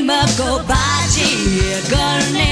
name of Gobachi, a girl named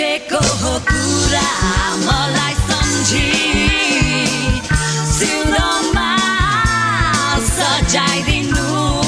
को हो कुरा मलाई सम्झि। सिउँदोमा सजाइदिनु।